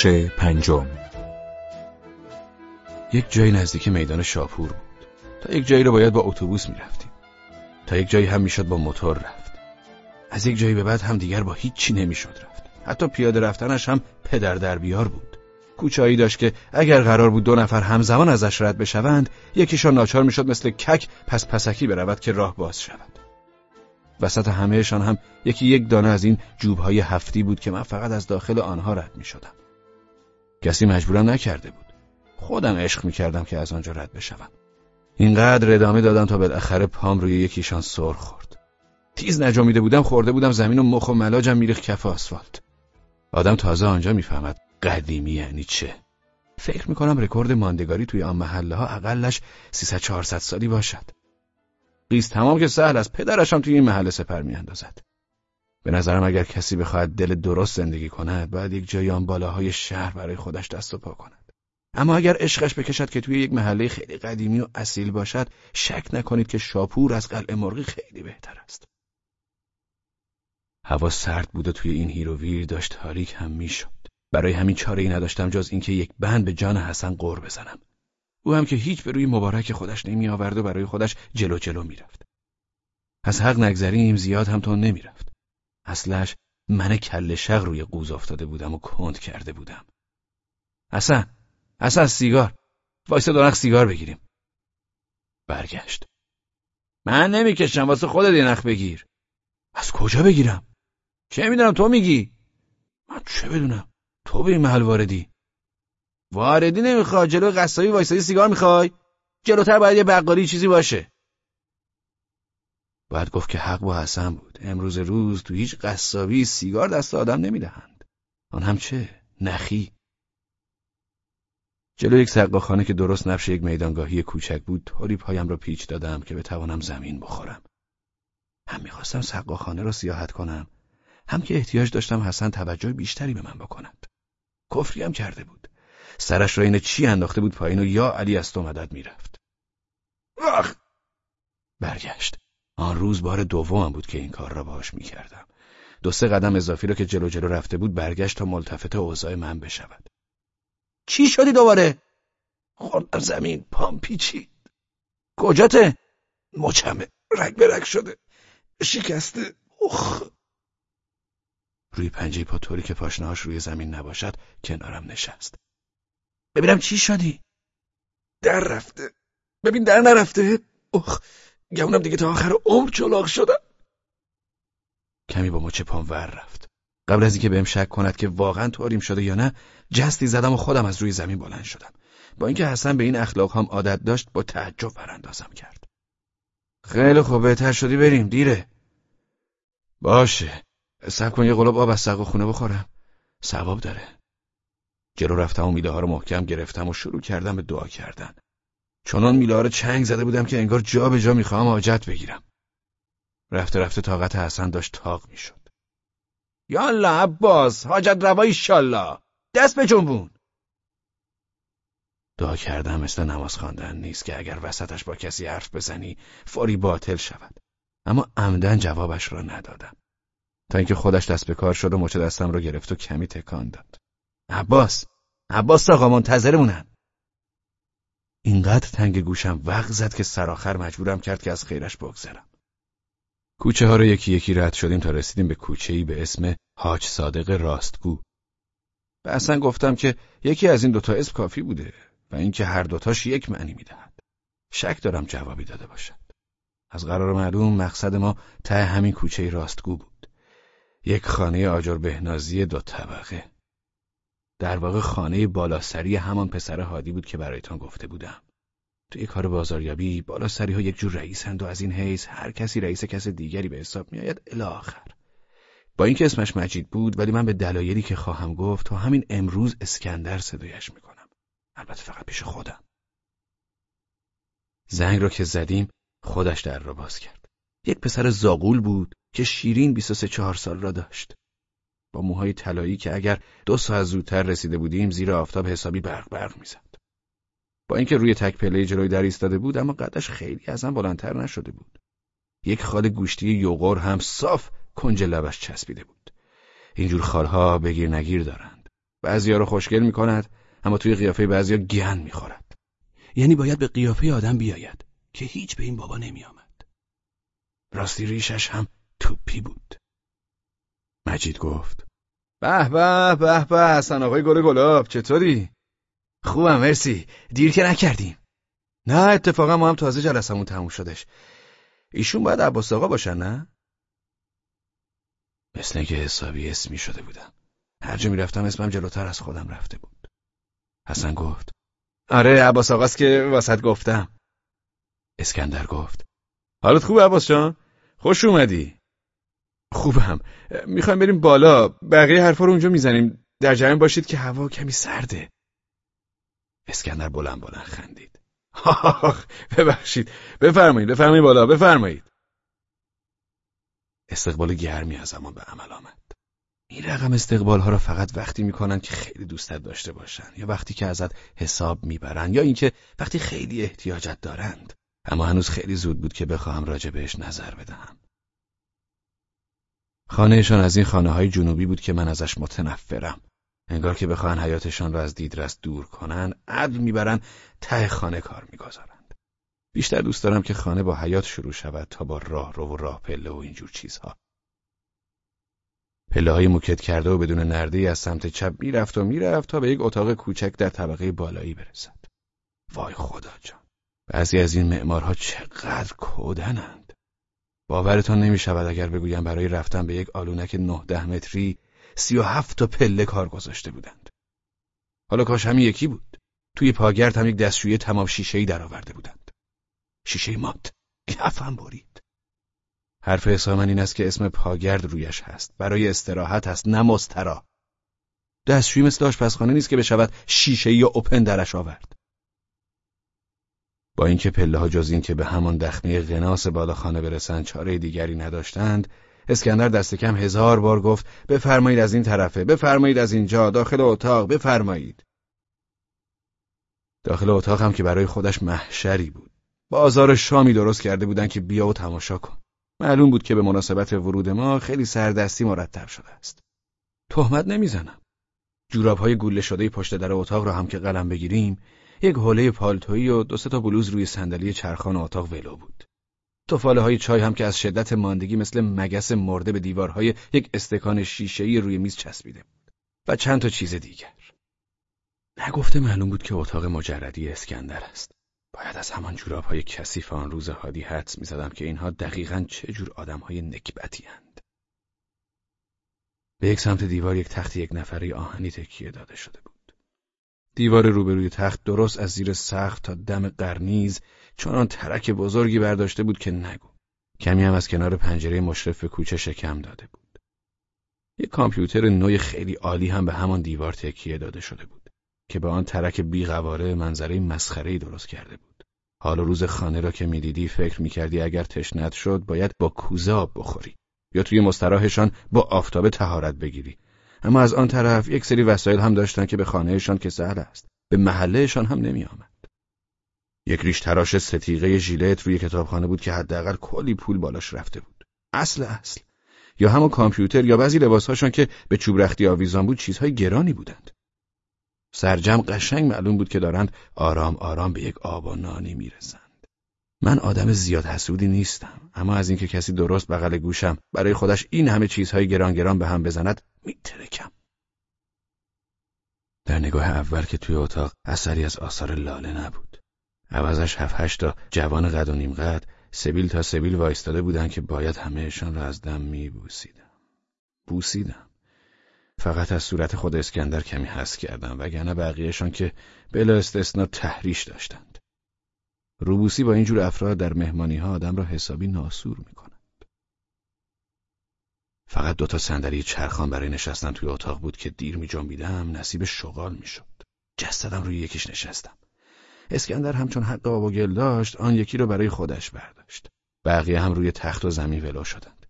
بخش پنجم. یک جایی نزدیک میدان شاپور بود. تا یک جایی رو باید با اتوبوس می‌رفتیم. تا یک جایی هم می‌شد با موتور رفت. از یک جایی به بعد هم دیگر با هیچی نمی‌شد رفت. حتی پیاده رفتنش هم پدر در بیار بود. کوچایی داشت که اگر قرار بود دو نفر همزمان ازش رد بشوند یکیشان ناچار می‌شد مثل کک پس پسکی برود که راه باز شود. وسط همهشان هم یکی یک دانه از این جوبهای هفتی بود که من فقط از داخل آنها رد می شدم. کسی مجبورم نکرده بود. خودم عشق می کردم که از آنجا رد بشوم. اینقدر ادامه دادم تا بالاخره پام روی یکیشان سر خورد. تیز نجامیده بودم خورده بودم زمین و مخ و ملاجم میریخت کف آسفالت. آدم تازه آنجا می‌فهمد قدیمی یعنی چه. فکر می‌کنم رکورد ماندگاری توی آن محله ها اقلش 300 400 سالی باشد. قیصر تمام که سهل است پدرشم توی این محله سپر میاندازد. به نظرم اگر کسی بخواهد دل درست زندگی کند باید یک جای آن بالاهای شهر برای خودش دست و پا کند. اما اگر عشقش بکشد که توی یک محله خیلی قدیمی و اصیل باشد شک نکنید که شاپور از قلعه مرغی خیلی بهتر است. هوا سرد بود و توی این هیروویر داشت تاریک هم می‌شد. برای همین چاره ای نداشتم جز اینکه یک بند به جان حسن غر بزنم. او هم که هیچ به روی مبارک خودش نمی آورد و برای خودش جلو جلو می‌رفت. از حق نگذریم زیاد هم تون نمی‌رفت. اصلش من کل شق روی قوز افتاده بودم و کند کرده بودم. حسن، حسن سیگار. وایسا دو سیگار بگیریم. برگشت. من نمی‌کشم واسه خودت یه نخ بگیر. از کجا بگیرم؟ چه می‌دونم تو میگی؟ من چه بدونم؟ تو به این محل واردی. واردی نمی‌خواد جلو قصابی وایسادی سیگار می‌خوای جلوتر باید یه بقالی چیزی باشه باید گفت که حق با حسن بود. امروز روز تو هیچ قصابی سیگار دست آدم نمی‌دهند. آن هم چه؟ نخی. جلو یک سقاخانه که درست نفش یک میدانگاهی کوچک بود طوری پایم را پیچ دادم که بتوانم زمین بخورم. هم می‌خواستم سقاخانه را سیاحت کنم هم که احتیاج داشتم حسن توجه بیشتری به من بکند. کفری هم کرده بود. سرش را این چی انداخته بود پایین و یا علی از تو مدد می‌رفت. وقت برگشت. آن روز بار دومم بود که این کار را باش می‌کردم. دو سه قدم اضافی را که جلو جلو رفته بود برگشت تا ملتفت اوضاع من بشود. چی شدی دوباره؟ خوردم زمین پام پیچید. کجاته؟ مچمه رگ به رگ شده. شکسته. اخ روی پنجه پا طوری که پاشنهاش روی زمین نباشد کنارم نشست. ببینم چی شدی. در رفته. ببین در نرفته. اخ گمونم دیگه تا آخر عمر چلاق شدم. کمی با مچ پام ور رفت. قبل از اینکه بهم شک کند که واقعا طوریم شده یا نه جستی زدم و خودم از روی زمین بلند شدم. با اینکه حسن به این اخلاق هم عادت داشت با تعجب براندازم کرد. خیلی خوب بهتر شدی بریم دیره. باشه. سب کن یه قلاب آب از سقا خونه بخورم. ثواب داره. جلو رفتم و میله ها رو محکم گرفتم و شروع کردم به دعا کردن. چنان رو چنگ زده بودم که انگار جا به جا می‌خواهم حاجت بگیرم. رفته رفته طاقت حسن داشت تاق می‌شد. یالا عباس حاجت روایی ایشالله دست به جنبون. دعا کردم مثل نماز خواندن نیست که اگر وسطش با کسی حرف بزنی فوری باطل شود. اما عمدن جوابش را ندادم. تا اینکه خودش دست به کار شد و مچ دستم را گرفت و کمی تکان داد. عباس عباس آقا منتظرمونن اینقدر تنگ گوشم وقت زد که سراخر مجبورم کرد که از خیرش بگذرم. کوچه ها رو یکی یکی رد شدیم تا رسیدیم به کوچه ای به اسم حاج صادق راستگو. به اصلا گفتم که یکی از این دوتا اسم کافی بوده و اینکه هر دوتاش یک معنی می‌دهد شک دارم جوابی داده باشد از قرار معلوم مقصد ما ته همین کوچه راستگو بود. یک خانه آجر بهنازی دو طبقه. در واقع خانه بالاسری همان پسر هادی بود که برایتان گفته بودم. توی کار بازاریابی بالاسری ها یک جور رئیسند و از این حیث هر کسی رئیس کس دیگری به حساب میآید الاخر. با اینکه اسمش مجید بود ولی من به دلایلی که خواهم گفت تا همین امروز اسکندر صدایش می‌کنم. البته فقط پیش خودم. زنگ را که زدیم خودش در را باز کرد. یک پسر زاغول بود که شیرین 23 چهار سال را داشت. با موهای طلایی که اگر دو ساعت زودتر رسیده بودیم زیر آفتاب حسابی برق برق می‌زد. با اینکه روی تک پله جلوی در ایستاده بود اما قدش خیلی از هم بلندتر نشده بود. یک خال گوشتی یوغور هم صاف کنج لبش چسبیده بود. اینجور خالها بگیر نگیر دارند. بعضیا رو خوشگل می‌کند اما توی قیافه بعضیا گن می‌خورد یعنی باید به قیافه آدم بیاید که هیچ به این بابا نمیآمد راستی ریشش هم توپی بود مجید گفت. به به به به حسن آقای گل گلاب چطوری؟ خوبم مرسی. دیر که نکردیم. نه اتفاقا ما هم تازه جلسمون تموم شدش. ایشون باید عباس آقا باشن نه؟ مثل اینکه حسابی اسمی شده بودم هر جا می‌رفتم اسمم جلوتر از خودم رفته بود. حسن گفت. آره عباس آقاست که واسط گفتم. اسکندر گفت. حالت خوب عباس جان؟ خوش اومدی. خوبم. می‌خوایم بریم بالا. بقیه حرفا رو اونجا می‌زنیم. در جریان باشید که هوا کمی سرده. اسکندر بلند بلند خندید. آخ ببخشید. بفرمایید بفرمایید بالا بفرمایید. استقبال گرمی از زمان به عمل آمد. این رقم استقبال ها را فقط وقتی می‌کنن که خیلی دوستت داشته باشن یا وقتی که ازت حساب می‌برن یا اینکه وقتی خیلی احتیاجت دارند. اما هنوز خیلی زود بود که بخواهم راجع بهش نظر بدهم. خانهشان از این خانه های جنوبی بود که من ازش متنفرم انگار که بخواهن حیاتشان را از دیدرس دور کنن عدل می‌برن ته خانه کار می‌گذارند بیشتر دوست دارم که خانه با حیات شروع شود تا با راه رو و راه پله و اینجور چیزها پله های موکت کرده و بدون نرده از سمت چپ می‌رفت و می‌رفت تا به یک اتاق کوچک در طبقه بالایی برسد. وای خدا جان. بعضی از این معمارها چقدر کودنند. باورتان نمی شود اگر بگویم برای رفتن به یک آلونک نه ده متری سی و هفت تا پله کار گذاشته بودند. حالا کاش همین یکی بود. توی پاگرد هم یک دستشویی تمام شیشهای درآورده بودند. شیشه مات. کفم برید. حرف حسام این است که اسم پاگرد رویش هست. برای استراحت است نه مسترا. دستشویی مثل آشپزخانه نیست که بشود شیشه یا اوپن درش آورد. با اینکه پله ها جز این که به همان دخمه غناس بالاخانه برسند چاره دیگری نداشتند اسکندر دست کم هزار بار گفت بفرمایید از این طرفه بفرمایید از اینجا داخل اتاق بفرمایید. داخل اتاق هم که برای خودش محشری بود. بازار شامی درست کرده بودند که بیا و تماشا کن. معلوم بود که به مناسبت ورود ما خیلی سردستی مرتب شده است. تهمت نمی‌زنم. جورابهای گوله شده پشت در اتاق را هم که قلم بگیریم یک حوله پالتویی و دو تا بلوز روی صندلی چرخان اتاق ولو بود توفاله های چای هم که از شدت ماندگی مثل مگس مرده به دیوارهای یک استکان شیشه‌ای روی میز چسبیده بود و چند تا چیز دیگر. نگفته معلوم بود که اتاق مجردی اسکندر است. باید از همان جوراب های کثیف آن روز هادی حدس می‌زدم که اینها دقیقا چه جور آدم های نکبتی هند. به یک سمت دیوار یک تخت یک نفره آهنی تکیه داده شده بود. دیوار روبروی تخت درست از زیر سخت تا دم قرنیز چون ترک بزرگی برداشته بود که نگو. کمی هم از کنار پنجره مشرف به کوچه شکم داده بود. یک کامپیوتر نوع خیلی عالی هم به همان دیوار تکیه داده شده بود که به آن ترک بیقواره منظره مسخره‌ای درست کرده بود. حال روز خانه را که می‌دیدی فکر می‌کردی اگر تشنت شد باید با کوزه آب بخوری یا توی مستراحشان با آفتاب تهارت بگیری اما از آن طرف یک سری وسایل هم داشتن که به خانهشان که سهل است به محلهشان هم نمی یک ریش تراش ستیقه ژیلت روی کتابخانه بود که حداقل کلی پول بالاش رفته بود. اصل اصل. یا همون کامپیوتر یا بعضی لباسهاشان که به چوب رختی آویزان بود چیزهای گرانی بودند. سرجم قشنگ معلوم بود که دارند آرام آرام به یک آب و نانی می‌رسند. من آدم زیاد حسودی نیستم اما از اینکه کسی درست بغل گوشم برای خودش این همه چیزهای گران گران به هم بزند میترکم. در نگاه اول که توی اتاق اثری از آثار لاله نبود. عوضش هفت هشت تا جوان قد و نیم قد سبیل تا سبیل وایستاده بودن که باید همهشان را از دم می بوسیدم. بوسیدم. فقط از صورت خود اسکندر کمی حس کردم وگرنه بقیهشان که بلا استثنا تحریش داشتند. روبوسی با اینجور افراد در مهمانی ها آدم را حسابی ناسور می کند. فقط دوتا صندلی چرخان برای نشستن توی اتاق بود که دیر می جنبیدم نصیب شغال می شد. جستدم روی یکیش نشستم. اسکندر همچون حق آب و گل داشت آن یکی رو برای خودش برداشت بقیه هم روی تخت و زمین ولو شدند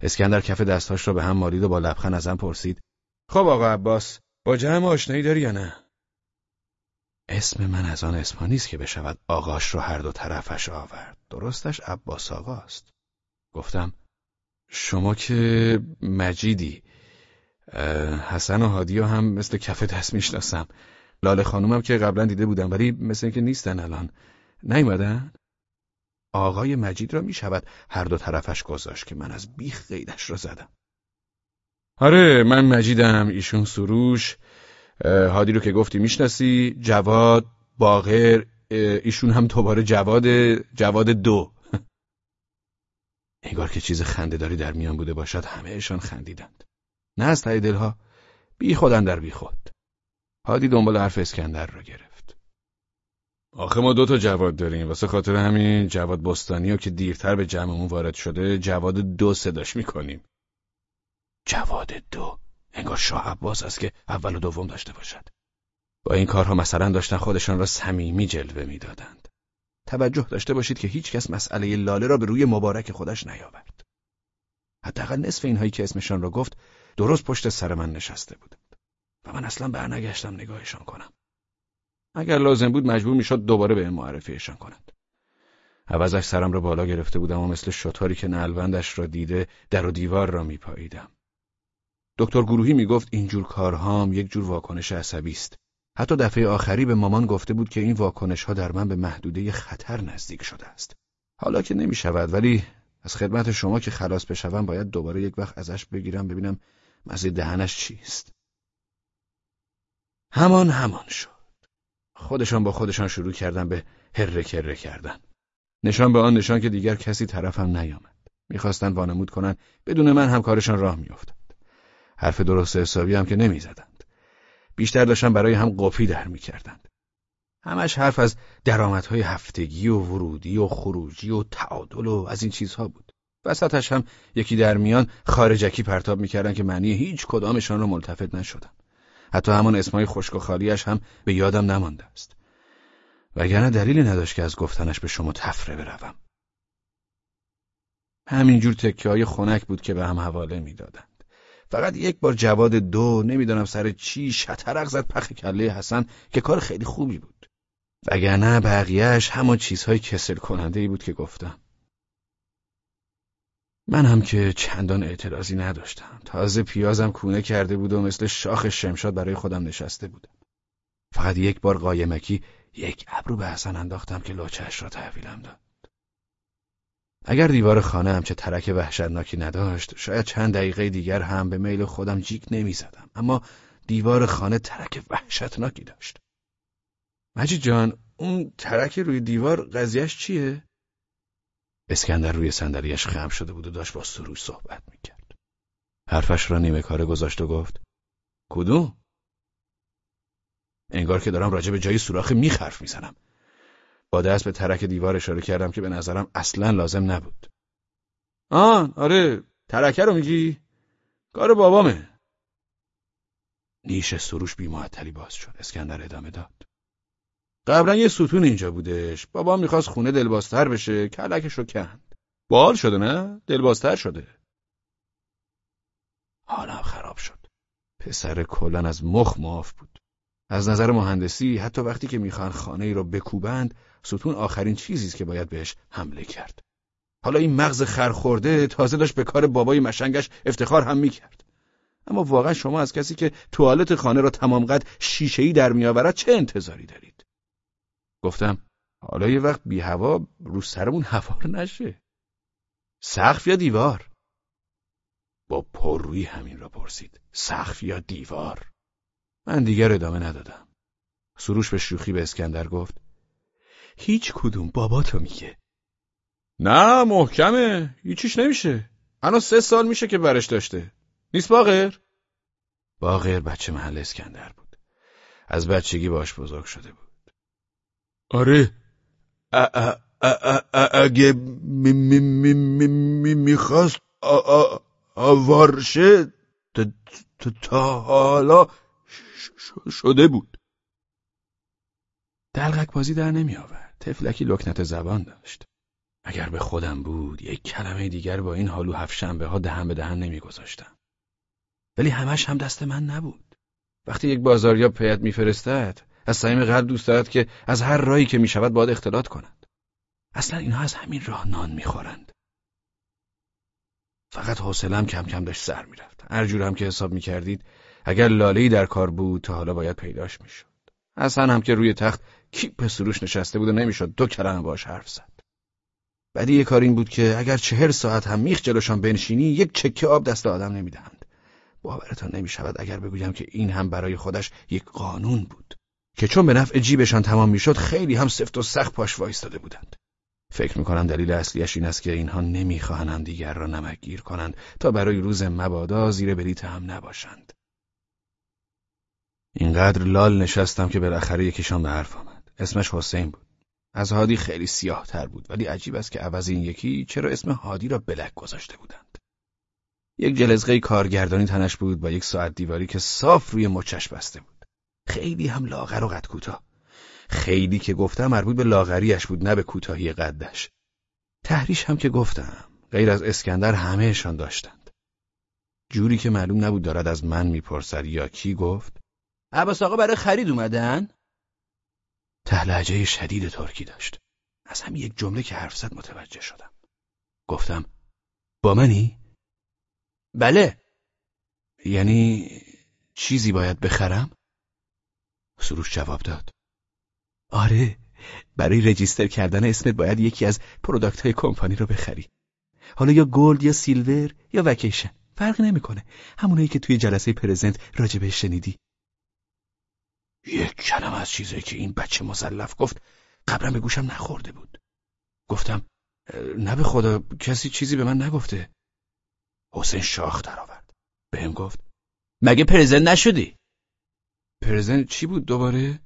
اسکندر کف دستاش را به هم مالید و با لبخند ازم پرسید خب آقا عباس با جمع آشنایی داری یا نه اسم من از آن اسما نیست که بشود آقاش رو هر دو طرفش آورد. درستش عباس آقاست. گفتم شما که مجیدی حسن و هادی هم مثل کف دست می‌شناسم. لاله خانومم که قبلا دیده بودم ولی مثل اینکه نیستن الان. نیومدن؟ آقای مجید را می‌شود هر دو طرفش گذاشت که من از بیخ قیدش را زدم. آره من مجیدم. ایشون سروش. هادی رو که گفتی می‌شناسی جواد باغر ایشون هم دوباره جواد جواد دو. انگار که چیز خندهداری در میان بوده باشد همهشان خندیدند. نه از ته دلها بی خودن در بی خود. هادی دنبال حرف اسکندر را گرفت. آخه ما دوتا جواد داریم. واسه خاطر همین جواد بستانی و که دیرتر به جمعمون وارد شده جواد دو صداش می‌کنیم. جواد دو. انگار شاه عباس است که اول و دوم داشته باشد. با این کارها مثلا داشتن خودشان را صمیمی جلوه می‌دادند. توجه داشته باشید که هیچ کس مسئله لاله را به روی مبارک خودش نیاورد. حداقل نصف اینهایی که اسمشان را گفت درست پشت سر من نشسته بودند. و من اصلا برنگشتم نگاهشان کنم. اگر لازم بود مجبور می‌شد دوباره به معرفیشان کند عوضش سرم را بالا گرفته بودم و مثل شطاری که نلوندش را دیده در و دیوار را میپاییدم. دکتر گروهی می‌گفت اینجور کارهام یک جور واکنش عصبی است. حتی دفعه آخری به مامان گفته بود که این واکنش ها در من به محدوده خطر نزدیک شده است. حالا که نمی شود ولی از خدمت شما که خلاص بشوم باید دوباره یک وقت ازش بگیرم ببینم مزه دهنش چیست همان همان شد. خودشان با خودشان شروع کردن به هره کره کردن. نشان به آن نشان که دیگر کسی طرفم نیامد. می‌خواستند وانمود کنند بدون من هم کارشان راه میافتاد. حرف درست حسابی هم که نمی‌زدند. بیشتر داشتن برای هم قفی در می‌کردند. همش حرف از درآمدهای هفتگی و ورودی و خروجی و تعادل و از این چیزها بود. وسطش هم یکی در میان خارجکی پرتاب می‌کردن که معنی هیچ کدامشان را ملتفت نشدم حتی همان اسمای خشک و خالیش هم به یادم نمانده است. وگرنه دلیلی نداشت که از گفتنش به شما تفره بروم. همینجور تکه های خنک بود که به هم حواله می‌دادند. فقط یک بار جواد دو نمی‌دانم سر چی شترق زد پخ کله حسن که کار خیلی خوبی بود. وگرنه بقیهش همان چیزهای کسل کننده ای بود که گفتم. من هم که چندان اعتراضی نداشتم. تازه پیازم کونه کرده بود و مثل شاخ شمشاد برای خودم نشسته بودم فقط یک بار قایمکی یک ابرو به حسن انداختم که لاچهش را تحویلم داد. اگر دیوار خانه هم چه ترک وحشتناکی نداشت شاید چند دقیقه دیگر هم به میل خودم جیک نمی زدم. اما دیوار خانه ترک وحشتناکی داشت مجید جان اون ترک روی دیوار قضیهش چیه؟ اسکندر روی صندلیاش خم شده بود و داشت با سروش صحبت می‌کرد. حرفش را نیمه کاره گذاشت و گفت کدوم؟ انگار که دارم راجع به جای سوراخ میخ می‌زنم. با دست به ترک دیوار اشاره کردم که به نظرم اصلا لازم نبود. آن آره ترکه رو میگی؟ کار بابامه. نیش سروش بی باز شد. اسکندر ادامه داد. قبلا یه ستون اینجا بودش بابا می‌خواست خونه دلبازتر بشه کلکش رو کند بال شده نه دلبازتر شده حالم خراب شد پسر کلن از مخ معاف بود از نظر مهندسی حتی وقتی که می‌خوان خانه ای را بکوبند ستون آخرین چیزی است که باید بهش حمله کرد. حالا این مغز خرخورده تازه داشت به کار بابای مشنگش افتخار هم می‌کرد. اما واقعا شما از کسی که توالت خانه را تمام قد شیشهای در میآورد چه انتظاری دارید؟ گفتم حالا یه وقت بی هوا رو سرمون هوار نشه. سقف یا دیوار؟ با پر روی همین را پرسید. سقف یا دیوار؟ من دیگر ادامه ندادم. سروش به شوخی به اسکندر گفت هیچ کدوم بابا تو میگه. نه محکمه. هیچیش نمیشه. الان سه سال میشه که برش داشته. نیست باغر باغر بچه محل اسکندر بود. از بچگی باش بزرگ شده بود. آره. اگه می‌خواست آوارشه تا حالا شده بود. دلغک بازی در نمی آورد تفلکی لکنت زبان داشت اگر به خودم بود یک کلمه دیگر با این حالو هفت شنبه ها دهن به دهن نمی گذاشتم. ولی همش هم دست من نبود وقتی یک بازاریاب پیت میفرستد از صمیم قلب دوست دارد که از هر راهی که می شود باید اختلاط کند. اصلا اینها از همین راه نان می‌خورند. فقط حوصلم کم کم داشت سر می‌رفت هر جور هم که حساب می‌کردید اگر لاله‌ای در کار بود تا حالا باید پیداش می‌شد حسن هم که روی تخت کیپ سروش نشسته بود و نمی‌شد دو کلمه باش حرف زد. بعدی یه کار این بود که اگر چهر ساعت هم میخ جلوشان بنشینی یک چکه آب دست آدم نمی‌دهند. باورتان نمی‌شود اگر بگویم که این هم برای خودش یک قانون بود که چون به نفع جیبشان تمام می‌شد خیلی هم سفت و سخت پاش وایستاده بودند. فکر می‌کنم دلیل اصلیش این است که اینها نمی‌خواهند دیگر را نمکگیر کنند تا برای روز مبادا زیر بلیت هم نباشند. اینقدر لال نشستم که بالاخره یکیشان به حرف آمد. اسمش حسین بود. از هادی خیلی سیاه تر بود ولی عجیب است که عوض این یکی چرا اسم هادی را بلک گذاشته بودند. یک جلزقه کارگردانی تنش بود با یک ساعت دیواری که صاف روی مچش بسته بود. خیلی هم لاغر و قد کوتاه. خیلی که گفتم مربوط به لاغریش بود نه به کوتاهی قدش. تحریش هم که گفتم غیر از اسکندر همهشان داشتند. جوری که معلوم نبود دارد از من می‌پرسد یا کی گفت. عباس آقا برای خرید اومدن؟ تهلهجه شدید ترکی داشت. از همین یک جمله که حرف زد متوجه شدم. گفتم با منی؟ بله. یعنی چیزی باید بخرم؟ سروش جواب داد. آره برای register کردن اسمت باید یکی از product های کمپانی رو بخری. حالا یا gold یا silver یا وکیشن. فرق نمی‌کنه. همونایی که توی جلسه present راجبش شنیدی. یک کلم از چیزایی که این بچه مزلف گفت قبلا به گوشم نخورده بود. گفتم نه به خدا کسی چیزی به من نگفته. حسین شاخ درآورد. بهم گفت مگه پرزنت نشدی؟ پرزنت چی بود دوباره؟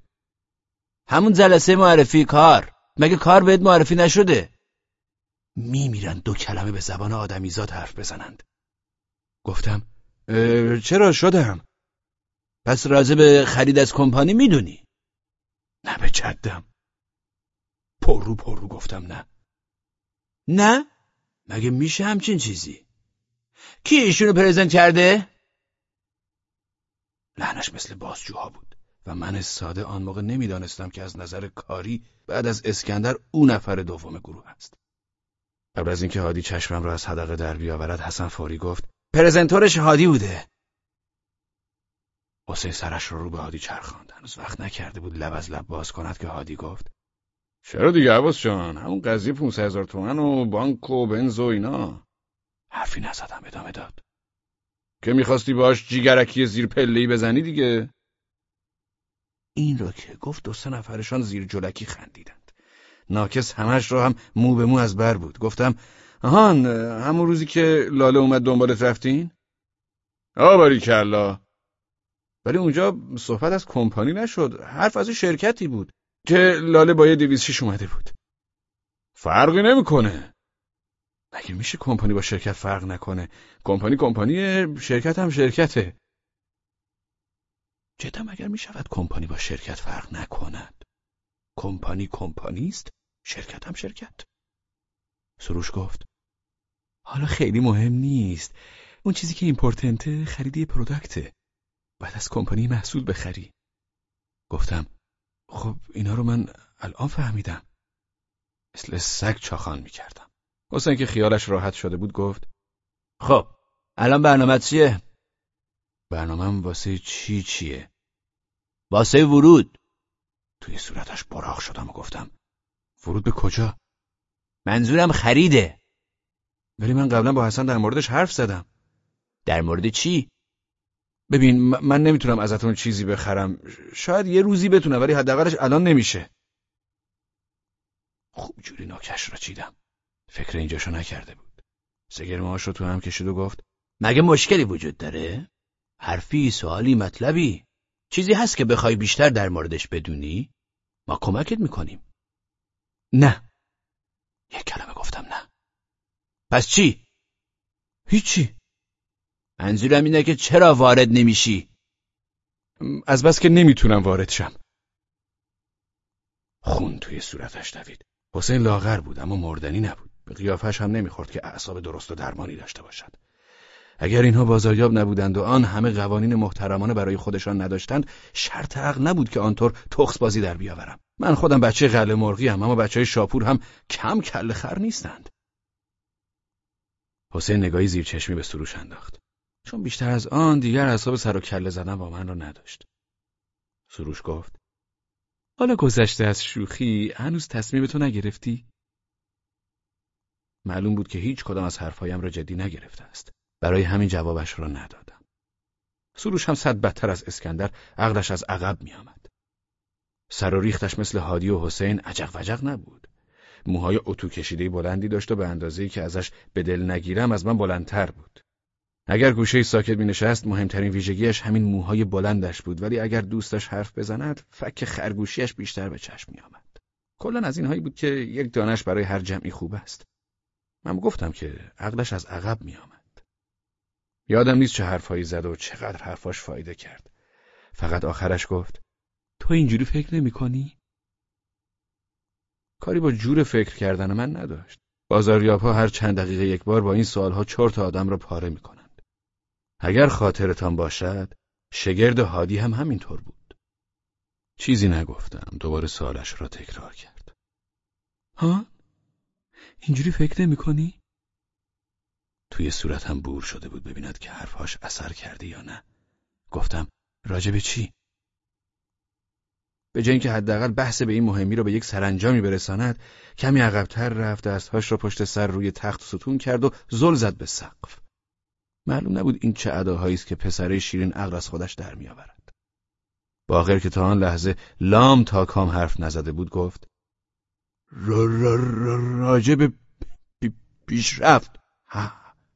همون جلسه معرفی کار. مگه کار بهت معرفی نشده؟ میمیرن دو کلمه به زبان آدمیزاد حرف بزنند. گفتم چرا؟ شدم. پس راجع به خرید از کمپانی می‌دونی؟ نه به چدم پررو پررو گفتم نه. نه؟ مگه میشه همچین چیزی؟ کی ایشونو present کرده؟ لحنش مثل بازجوها بود و من ساده آن موقع نمی‌دانستم که از نظر کاری بعد از اسکندر او نفر دوم گروه است. قبل از اینکه هادی چشمم را از حدقه در بیاورد حسن فوری گفت presenter ش هادی بوده. حسین سرش را رو به هادی چرخاند. هنوز وقت نکرده بود لب از لب باز کند که هادی گفت چرا دیگه عباس جان؟ همون قضیه 500 هزار تومن و بانک و بنز و اینا. حرفی نزدم ادامه داد. که می‌خواستی باش جیگرکی زیر پلهی بزنی دیگه؟ این را که گفت دو سه نفرشان زیر جلکی خندیدند. ناکس همش را هم مو به مو از بر بود. گفتم آهان همون روزی که لاله اومد دنبالت رفتین؟ آباری کلا ولی اونجا صحبت از کمپانی نشد. حرف از شرکتی بود که لاله با یه دیویز اومده بود. فرقی نمی‌کنه. مگه میشه کمپانی با شرکت فرق نکنه؟ کمپانی کمپانی شرکت هم شرکته. جدا مگر می شود کمپانی با شرکت فرق نکند؟ کمپانی کمپانی است شرکت هم شرکت. سروش گفت حالا خیلی مهم نیست. اون چیزی که ایمپورتنته خریدی پروداکته. بعد از کمپانی محصول بخری گفتم خب اینا رو من الان فهمیدم مثل سگ چاخان می‌کردم حسین که خیالش راحت شده بود گفت خب الان برنامه چیه؟ برنامه واسه چی چیه؟ واسه ورود توی صورتش براغ شدم و گفتم ورود به کجا؟ منظورم خریده ولی من قبلا با حسن در موردش حرف زدم در مورد چی؟ ببین من نمی‌تونم ازتون چیزی بخرم شاید یه روزی بتونم ولی حداقلش الان نمیشه خوب جوری ناکش را چیدم فکر اینجاشو نکرده بود سگرمهاش رو تو هم کشید و گفت مگه مشکلی وجود داره؟ حرفی، سوالی، مطلبی؟ چیزی هست که بخوای بیشتر در موردش بدونی؟ ما کمکت می‌کنیم. نه. یک کلمه گفتم نه. پس چی؟ هیچی. منظورم اینه که چرا وارد نمیشی؟ از بس که نمی‌تونم وارد شم. خون توی صورتش دوید. حسین لاغر بود اما مردنی نبود. به قیافش هم نمی‌خورد که اعصاب درست و درمانی داشته باشد. اگر اینها بازاریاب نبودند و آن همه قوانین محترمانه برای خودشان نداشتند شرط حق نبود که آنطور تخص بازی در بیاورم من خودم بچه غله مرغی هم اما بچه شاپور هم کم کل خر نیستند حسین نگاهی زیر چشمی به سروش انداخت. چون بیشتر از آن دیگر اصاب سر و کله زدن با من را نداشت. سروش گفت حالا گذشته از شوخی هنوز تصمیم تو نگرفتی؟ معلوم بود که هیچ کدام از حرفهایم را جدی نگرفته است. برای همین جوابش را ندادم. سروش هم صد بدتر از اسکندر عقلش از عقب می آمد. سر و ریختش مثل هادی و حسین عجق وجق نبود. موهای اتو کشیده بلندی داشت و به اندازه‌ای که ازش به دل نگیرم از من بلندتر بود. اگر گوشه ساکت می نشست مهمترین ویژگیش همین موهای بلندش بود ولی اگر دوستش حرف بزند فک خرگوشیش بیشتر به چشم می آمد. کلا از اینهایی بود که یک دانش برای هر جمعی خوب است. من گفتم که عقلش از عقب می آمد. یادم نیست چه حرفهایی زد و چقدر حرفاش فایده کرد. فقط آخرش گفت تو اینجوری فکر نمی کنی؟ کاری با جور فکر کردن من نداشت. بازاریابها هر چند دقیقه یک بار با این سوالها چرت آدم را پاره می کنند. اگر خاطرتان باشد، شگرد هادی هم همینطور بود. چیزی نگفتم. دوباره سوالش را تکرار کرد. ها؟ اینجوری فکر نمی کنی؟ توی صورتم بور شده بود ببیند که حرفهاش اثر کرده یا نه. گفتم راجب چی؟ به جای اینکه حداقل بحث به این مهمی را به یک سرانجامی برساند کمی عقبتر رفت دستهاش را پشت سر روی تخت ستون کرد و زل زد به سقف معلوم نبود این چه اداهایی است که پسره شیرین عقل از خودش در میآورد باقر که تا آن لحظه لام تا کام حرف نزده بود گفت راجع به پیشرفت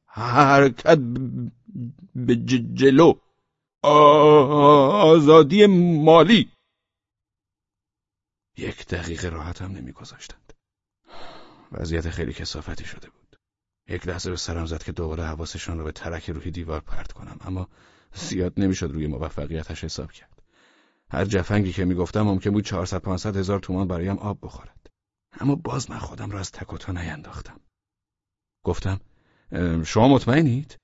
حرکت به جلو آزادی مالی یک دقیقه راحتم نمیگذاشتند. وضعیت خیلی کسافتی شده بود. یک لحظه به سرم زد که دوباره حواسشان را به ترک روی دیوار پرت کنم اما زیاد نمی‌شد روی موفقیتش حساب کرد. هر جفنگی که می‌گفتم ممکن بود 400 500 هزار تومان برایم آب بخورد. اما باز من خودم را از تک نینداختم. گفتم شما مطمئنید؟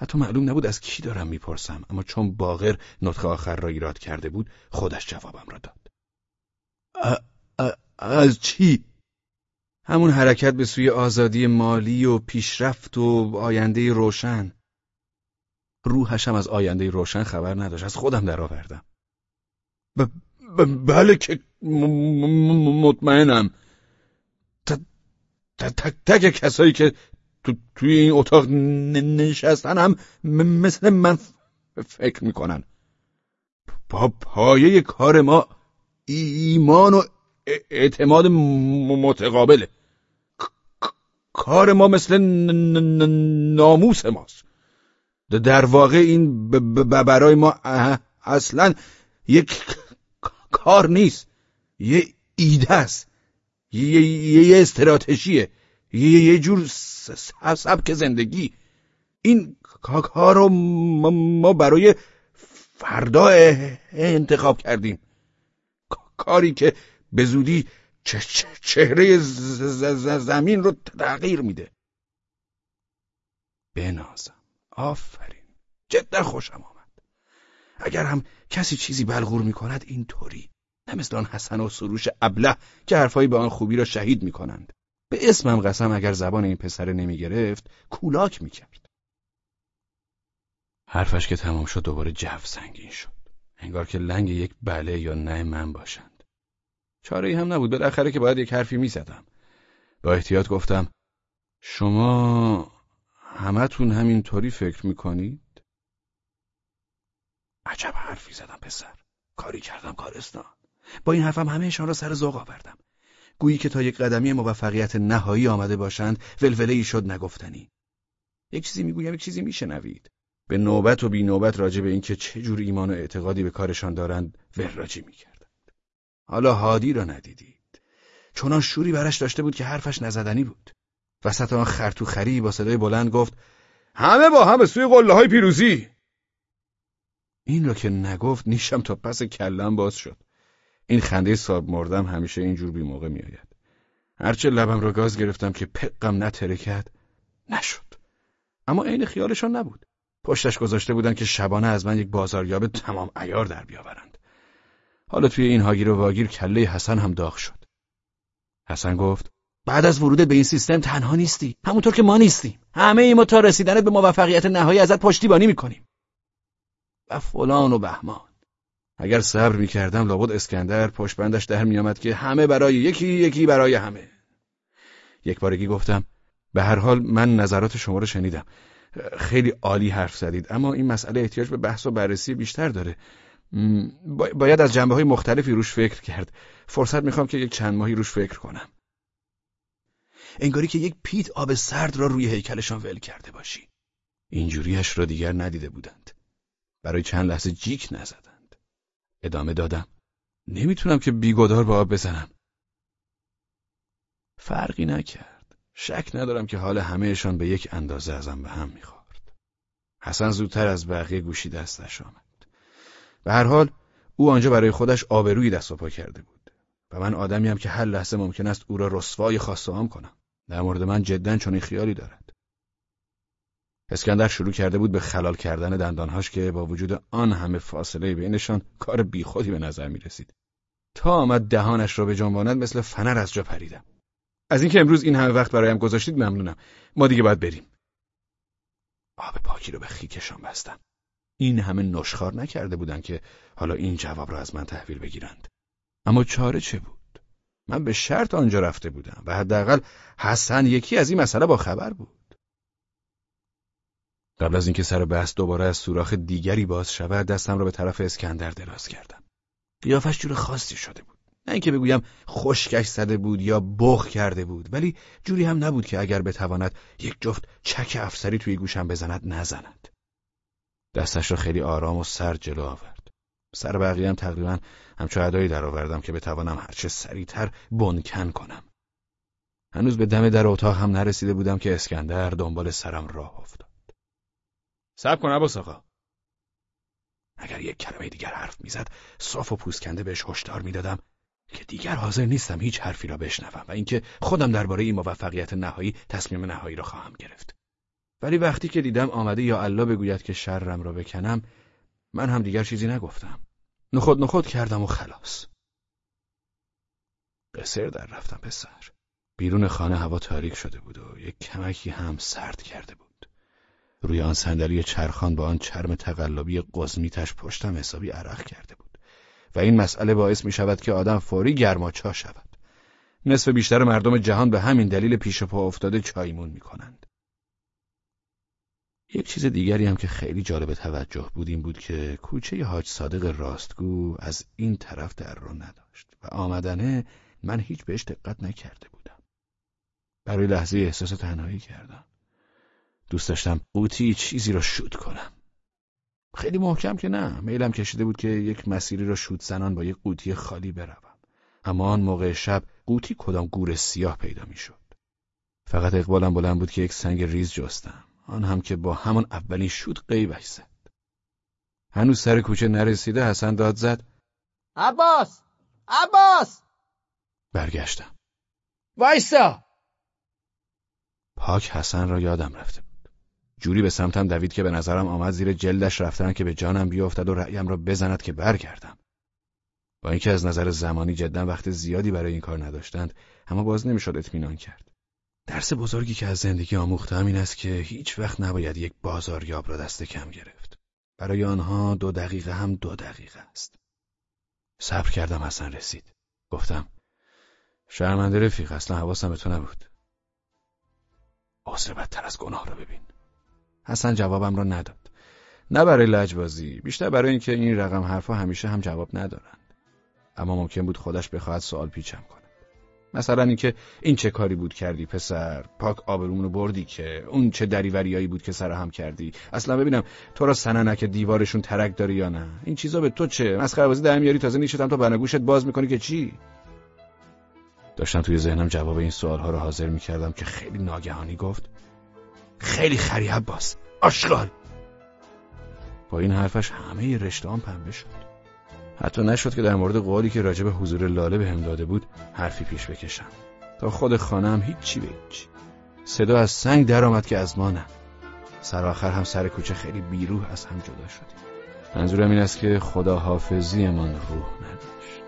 حتی معلوم نبود از کی دارم می‌پرسم اما چون باغر نطق آخر را ایراد کرده بود خودش جوابم را داد. از چی؟ همون حرکت به سوی آزادی مالی و پیشرفت و آینده روشن. روحشم از آینده روشن خبر نداشت از خودم درآوردم. بله که مطمئنم. تک تک کسایی که تو توی این اتاق نشستن هم مثل من فکر می‌کنن. پا پایه کار ما ایمان و اعتماد متقابله. کار ما مثل ناموس ماست. در واقع این برای ما اصلا یک کار نیست. یه ایده است. یه استراتژیه. یه جور سبک زندگی. این کار رو ما برای فردا انتخاب کردیم. کاری که به زودی چهره زمین رو تغییر میده. بنازم. آفرین. جدا خوشم آمد. اگر هم کسی چیزی بلغور می‌کند اینطوری. نه مثل آن حسن و سروش ابله که حرفایی به آن خوبی را شهید می‌کنند. به اسمم قسم اگر زبان این پسره نمی‌گرفت کولاک می‌کرد. حرفش که تمام شد دوباره جو سنگین شد. انگار که لنگ یک بله یا نه من باشند. چاره ای هم نبود. بالاخره که باید یک حرفی می‌زدم. با احتیاط گفتم شما همتون همینطوری فکر می‌کنید؟ عجب حرفی زدم پسر. کاری کردم کارستان با این حرفم همهشان را سر ذوق آوردم. گویی که تا یک قدمی موفقیت نهایی آمده باشند ولوله ای شد نگفتنی. یک چیزی می‌گویم یک چیزی میشنوید. به نوبت و بی نوبت راجع به اینکه چه جور ایمان و اعتقادی به کارشان دارند وراجی می‌کردند حالا هادی را ندیدید. چنان شوری برش داشته بود که حرفش نزدنی بود. وسط آن خرتو خری با صدای بلند گفت همه با هم به سوی قله های پیروزی. این را که نگفت نیشم تا پس کلم باز شد. این خنده ساب مردم همیشه اینجور بی موقع میآید هرچه لبم را گاز گرفتم که پقم نترکد نشد. اما عین خیالشان نبود. پشتش گذاشته بودن که شبانه از من یک بازاریاب تمام ایار در بیاورند. حالا توی این هاگیر و واگیر کله حسن هم داغ شد. حسن گفت بعد از ورودت به این سیستم تنها نیستی. همونطور که ما نیستیم. همه ای ما تا رسیدنت به موفقیت نهایی ازت پشتیبانی می‌کنیم. و فلان و بهمان. اگر صبر می‌کردم لابد اسکندر پشتبندش در میآمد که همه برای یکی یکی برای همه. یک بارگی گفتم به هر حال من نظرات شما رو شنیدم. خیلی عالی حرف زدید اما این مسئله احتیاج به بحث و بررسی بیشتر داره. باید از جنبه های مختلفی روش فکر کرد. فرصت می‌خوام که یک چند ماهی روش فکر کنم. انگاری که یک پیت آب سرد را روی هیکلشان ول کرده باشی. اینجوریش را دیگر ندیده بودند. برای چند لحظه جیک نزدند. ادامه دادم. نمی‌تونم که بیگدار به آب بزنم. فرقی نکرد. شک ندارم که حال همهشان به یک اندازه ازم به هم می‌خورد. حسن زودتر از بقیه گوشی دستش آمد. به هر حال او آنجا برای خودش آبرویی دست و پا کرده بود و من آدمیم که هر لحظه ممکن است او را رسوای خاصه کنم در مورد من جدا چنین خیالی دارد اسکندر شروع کرده بود به خلال کردن دندانهاش که با وجود آن همه فاصله بینشان کار بیخودی به نظر می رسید. تا آمد دهانش را به جنباند مثل فنر از جا پریدم. از اینکه امروز این همه وقت برایم گذاشتید ممنونم. ما دیگه باید بریم. آب پاکی رو به خیکشان بستم. این همه نشخار نکرده بودند که حالا این جواب را از من تحویل بگیرند. اما چاره چه بود؟ من به شرط آنجا رفته بودم و حداقل حسن یکی از این مسئله با خبر بود. قبل از اینکه سر بحث دوباره از سوراخ دیگری باز شود دستم را به طرف اسکندر دراز کردم. قیافش جور خاصی شده بود. نه اینکه بگویم خشکش زده بود یا بخ کرده بود ولی جوری هم نبود که اگر بتواند یک جفت چک افسری توی گوشم بزند نزند. دستش را خیلی آرام و سرد جلو آورد. سر بقیه هم تقریبا همچو عدایی درآوردم که بتوانم هرچه سریعتر بنکن کنم. هنوز به دم در اتاق هم نرسیده بودم که اسکندر دنبال سرم راه افتاد. صبر کن عباس آقا. اگر یک کلمه دیگر حرف می‌زد صاف و پوسکنده بهش هشدار می‌دادم که دیگر حاضر نیستم هیچ حرفی را بشنوم و اینکه خودم درباره این موفقیت نهایی تصمیم نهایی را خواهم گرفت. ولی وقتی که دیدم آمده یا الله بگوید که شرم را بکنم من هم دیگر چیزی نگفتم. نخود نخود کردم و خلاص. قصر در رفتم پسر. بیرون خانه هوا تاریک شده بود و یک کمکی هم سرد کرده بود. روی آن صندلی چرخان با آن چرم تقلبی قزمیتش پشتم حسابی عرق کرده بود و این مسئله باعث می شود که آدم فوری گرماچا شود. نصف بیشتر مردم جهان به همین دلیل پیش پا افتاده چایمون می کنند. یک چیز دیگری هم که خیلی جالب توجه بود این بود که کوچه حاج صادق راستگو از این طرف در رو نداشت و آمدنه من هیچ بهش دقت نکرده بودم. برای لحظه احساس تنهایی کردم. دوست داشتم قوطی چیزی را شود کنم. خیلی محکم که نه، میلم کشیده بود که یک مسیری را شود زنان با یک قوطی خالی بروم. اما آن موقع شب قوطی کدام گور سیاه پیدا می‌شد. فقط اقبالم بلند بود که یک سنگ ریز جستم. آن هم که با همان اولین شود قیبش زد. هنوز سر کوچه نرسیده حسن داد زد. عباس! عباس! برگشتم. وایسا! پاک حسن را یادم رفته بود. جوری به سمتم دوید که به نظرم آمد زیر جلدش رفتن که به جانم بیافتد و رأیم را بزند که برگردم. با اینکه از نظر زمانی جدا وقت زیادی برای این کار نداشتند اما باز نمی‌شد اطمینان کرد. درس بزرگی که از زندگی آموختم این است که هیچ وقت نباید یک بازاریاب را دست کم گرفت. برای آنها دو دقیقه هم دو دقیقه است. صبر کردم حسن رسید. گفتم شرمنده رفیق اصلا حواسم به تو نبود. عذر بدتر از گناه را ببین. حسن جوابم را نداد. نه برای لجبازی، بیشتر برای اینکه این رقم حرفها همیشه هم جواب ندارند. اما ممکن بود خودش بخواهد سوال پیچم کند. مثلا اینکه این چه کاری بود کردی پسر؟ پاک آبرومونو بردی که اون چه دریوریایی بود که سر هم کردی؟ اصلا ببینم تو را سننه که دیوارشون ترک داری یا نه؟ این چیزا به تو چه؟ مسخره بازی در میاری تازه نیشتم تا بنگوشت باز می‌کنی که چی؟ داشتم توی ذهنم جواب این سوالها رو حاضر می‌کردم که خیلی ناگهانی گفت خیلی خری عباس آشغال. با این حرفش همه رشته پنبه شد. حتی نشد که در مورد قولی که راجب حضور لاله به هم داده بود حرفی پیش بکشم. تا خود خانم هیچی به هیچی صدا از سنگ درآمد که از ما نه. سر آخر هم سر کوچه خیلی بیروح از هم جدا شدیم منظورم این است که خدا حافظی من روح نداشت.